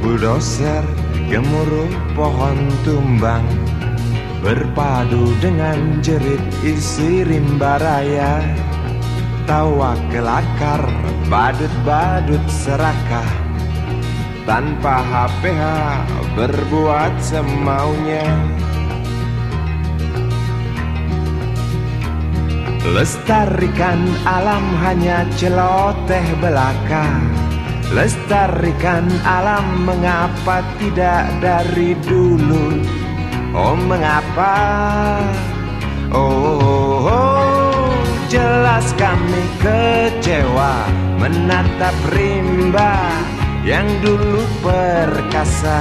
Bulldozer gemuruh pohon tumbang Berpadu dengan jerit isi rimba raya. Tawa kelakar badut-badut serakah Tanpa HPH berbuat semaunya. Lestarikan alam hanya celoteh belaka Lestarikan alam mengapa tidak dari dulu? Oh mengapa? Oh, oh, oh jelas kami kecewa Menatap rimba yang dulu perkasa.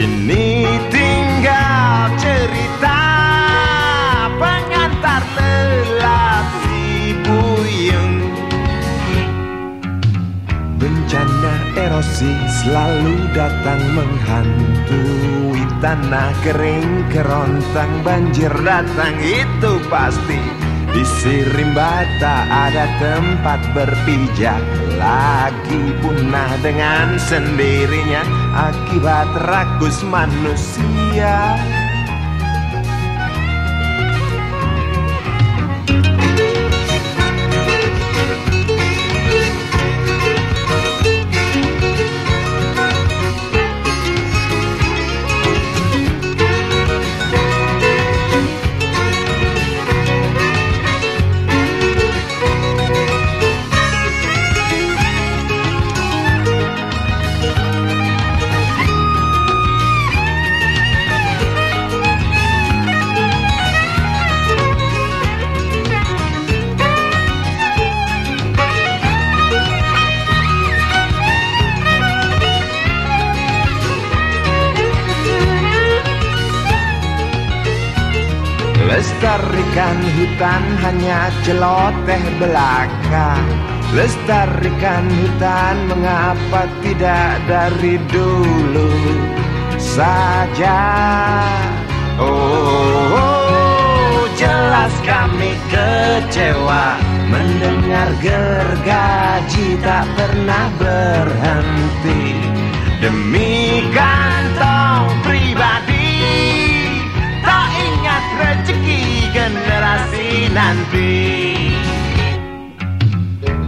Kini tinggal cerita erosi selalu datang menghantui Tanah kering kerontang banjir datang itu pasti. Di Sirimba tak ada tempat berpijak Lagi punah dengan sendirinya Akibat rakus manusia Lestarikan hutan hanya celoteh belaka. Lestarikan hutan mengapa tidak dari dulu saja? Oh, oh jelas kami kecewa. Mendengar gergaji tak pernah berhenti. Demi nanti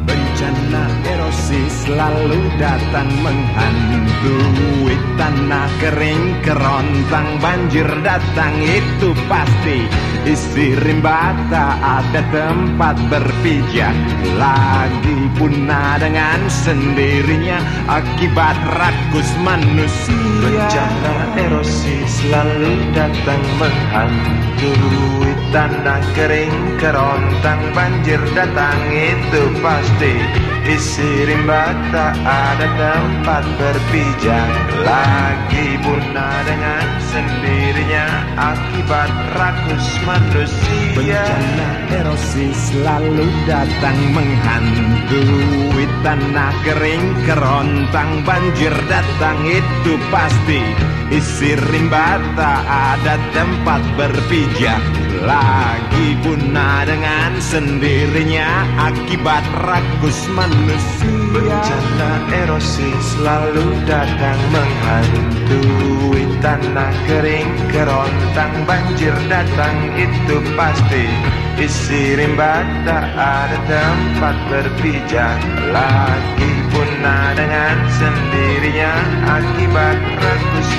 Bencana erosi selalu datang menghantui Tanah kering kerontang banjir datang itu pasti Isi rimba. Tak ada tempat berpijak Lagi punah dengan sendirinya. Akibat rakus manusia Bencana erosi selalu datang menghantui Tanah kering kerontang banjir datang itu pasti Isi rimba. Tak ada tempat berpijak Lagi punah dengan sendirinya Akibat rakus manusia. Bencana erosi selalu datang menghantui Tanah kering kerontang banjir datang itu pasti. Isi rimba tak ada tempat berpijak. Lagi punah dengan sendirinya Akibat rakus manusia. Bencana erosi selalu datang menghantui Tanah kering kerontang banjir datang itu pasti Isi rimba. Tak ada tempat berpijak Lagi punah dengan sendirinya Akibat manusia